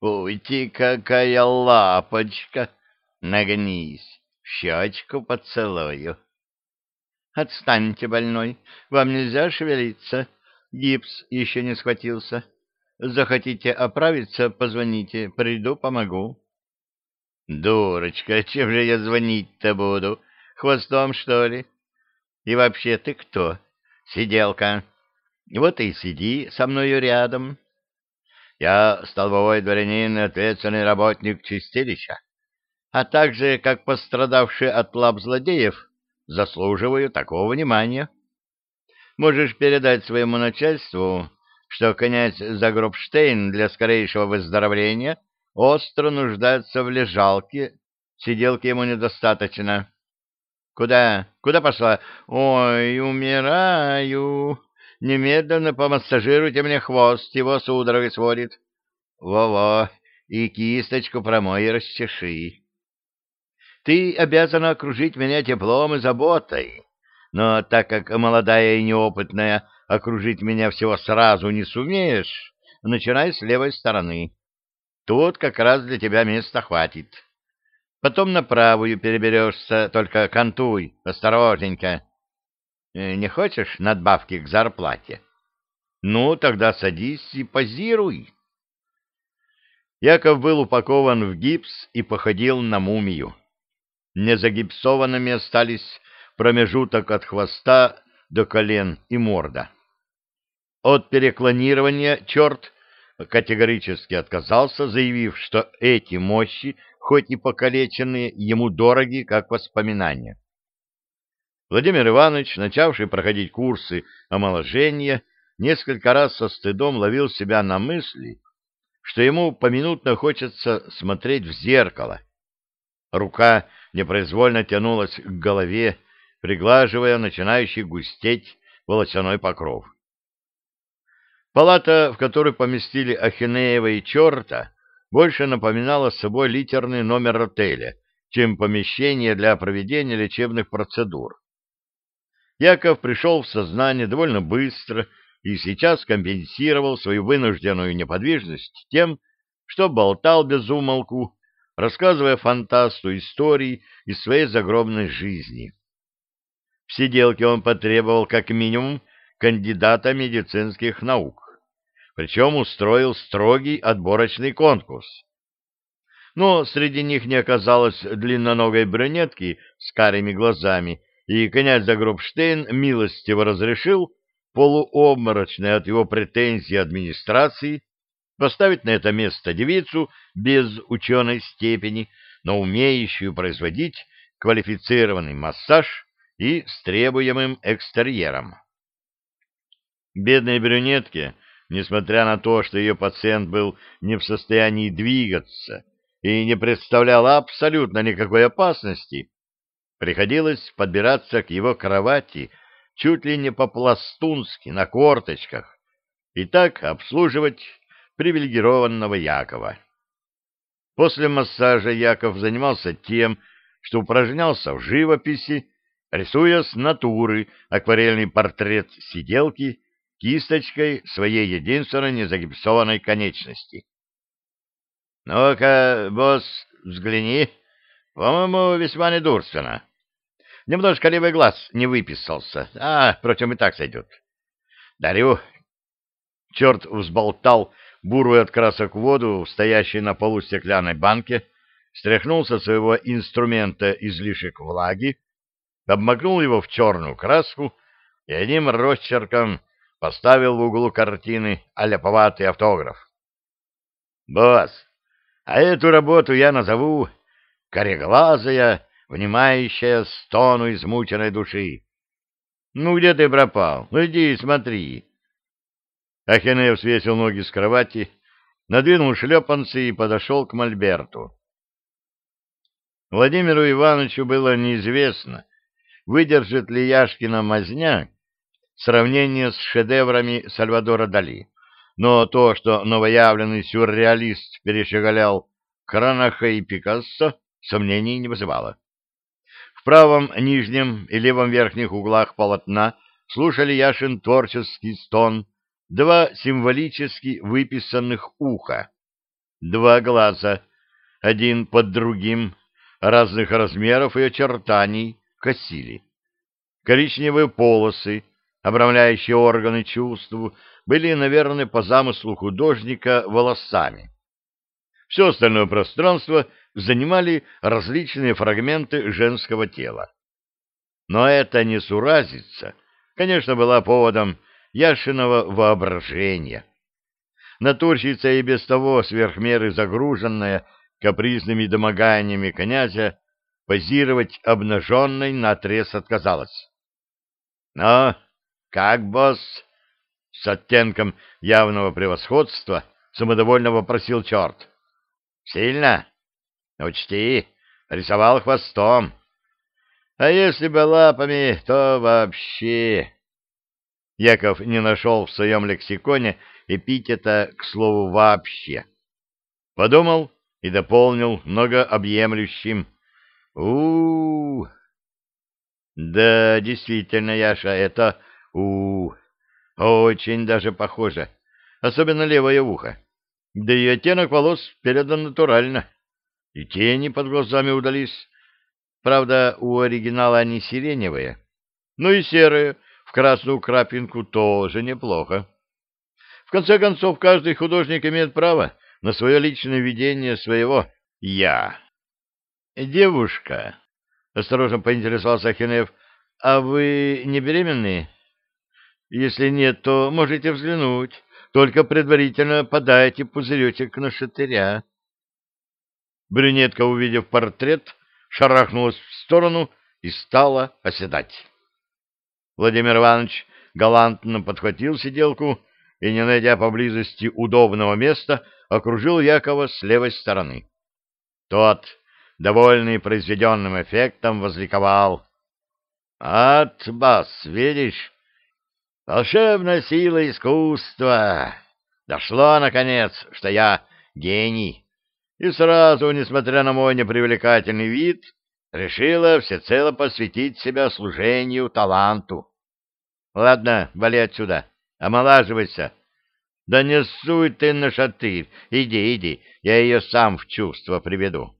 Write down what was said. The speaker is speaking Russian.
Ой, ты какая лапочка! Нагнись, щечку поцелую. Отстаньте, больной, вам нельзя шевелиться. Гипс еще не схватился. Захотите оправиться, позвоните, приду, помогу. Дурочка, чем же я звонить-то буду? Хвостом, что ли? И вообще, ты кто? Сиделка. Вот и сиди со мною рядом. Я столбовой дворянин и ответственный работник чистилища, а также, как пострадавший от лап злодеев, заслуживаю такого внимания. Можешь передать своему начальству, что князь Загробштейн для скорейшего выздоровления остро нуждается в лежалке, сиделки ему недостаточно. Куда? Куда пошла? Ой, умираю. Немедленно помассажируйте мне хвост, его судорогой сводит. Во-во, и кисточку промой и расчеши. Ты обязана окружить меня теплом и заботой, но так как молодая и неопытная окружить меня всего сразу не сумеешь, начинай с левой стороны. Тут как раз для тебя места хватит. Потом на правую переберешься, только кантуй, осторожненько. Э, не хочешь надбавки к зарплате? Ну, тогда садись и позируй. Яков был упакован в гипс и походил на мумию. Незагипсованными остались промежуток от хвоста до колен и морда. От переклонирования черт категорически отказался, заявив, что эти мощи, хоть и покалеченные, ему дороги как воспоминания. Владимир Иванович, начавший проходить курсы омоложения, несколько раз со стыдом ловил себя на мысли, что ему поминутно хочется смотреть в зеркало. Рука непроизвольно тянулась к голове, приглаживая начинающий густеть волосяной покров. Палата, в которой поместили Ахинеева и черта, больше напоминала собой литерный номер отеля, чем помещение для проведения лечебных процедур. Яков пришел в сознание довольно быстро и сейчас компенсировал свою вынужденную неподвижность тем, что болтал без умолку, рассказывая фантасту истории из своей загробной жизни. В сиделке он потребовал как минимум кандидата медицинских наук, причем устроил строгий отборочный конкурс. Но среди них не оказалось длинноногой брюнетки с карими глазами, и князь Загробштейн милостиво разрешил полуобморочной от его претензий администрации поставить на это место девицу без ученой степени, но умеющую производить квалифицированный массаж и с требуемым экстерьером. Бедной брюнетке, несмотря на то, что ее пациент был не в состоянии двигаться и не представлял абсолютно никакой опасности, приходилось подбираться к его кровати чуть ли не по-пластунски, на корточках, и так обслуживать привилегированного Якова. После массажа Яков занимался тем, что упражнялся в живописи рисуя с натуры акварельный портрет сиделки кисточкой своей единственной незагипсованной конечности. — Ну-ка, босс, взгляни. По-моему, весьма недурственно. Немножко левый глаз не выписался. А, впрочем, и так сойдет. Дарю. Черт взболтал бурую от красок воду, стоящей на полу стеклянной банке, стряхнул со своего инструмента излишек влаги, обмакнул его в черную краску и одним росчерком поставил в углу картины аляповатый автограф. «Босс, а эту работу я назову «Кореглазая, внимающая стону измученной души». Ну, где ты пропал? Иди смотри. Ахенеев свесил ноги с кровати, надвинул шлепанцы и подошел к Мольберту. Владимиру Ивановичу было неизвестно, выдержит ли Яшкина мазня сравнение с шедеврами Сальвадора Дали. Но то, что новоявленный сюрреалист перешагалял Кранаха и Пикассо, сомнений не вызывало. В правом нижнем и левом верхних углах полотна слушали Яшин творческий стон, два символически выписанных уха. Два глаза, один под другим, разных размеров и очертаний, косили. Коричневые полосы, обрамляющие органы чувств, были, наверное, по замыслу художника волосами. Все остальное пространство занимали различные фрагменты женского тела. Но эта несуразица, конечно, была поводом Яшиного воображения. Натурщица и без того сверхмеры загруженная капризными домоганиями князя, позировать обнаженной наотрез отказалась. — Ну, как босс? — с оттенком явного превосходства самодовольно вопросил черт. — Сильно? Учти, рисовал хвостом. А если бы лапами, то вообще... Яков не нашел в своем лексиконе эпитета к слову «вообще». Подумал и дополнил многообъемлющим у, -у, -у. Да, действительно, Яша, это у, -у. Очень даже похоже. Особенно левое ухо. Да и оттенок волос передан натурально. И тени под глазами удались. Правда, у оригинала они сиреневые. Ну и серые, в красную крапинку, тоже неплохо. В конце концов, каждый художник имеет право на свое личное видение своего «я». «Девушка», — осторожно поинтересовался Ахинев, — «а вы не беременны?» «Если нет, то можете взглянуть, только предварительно подайте пузыречек на шатыря». Брюнетка, увидев портрет, шарахнулась в сторону и стала оседать. Владимир Иванович галантно подхватил сиделку и, не найдя поблизости удобного места, окружил Якова с левой стороны. Тот, довольный произведенным эффектом, возликовал. — От, бас, видишь? Волшебная сила искусства! Дошло, наконец, что я гений и сразу, несмотря на мой непривлекательный вид, решила всецело посвятить себя служению таланту. Ладно, вали отсюда, омолаживайся. Да не суй ты на шатырь, иди, иди, я ее сам в чувство приведу.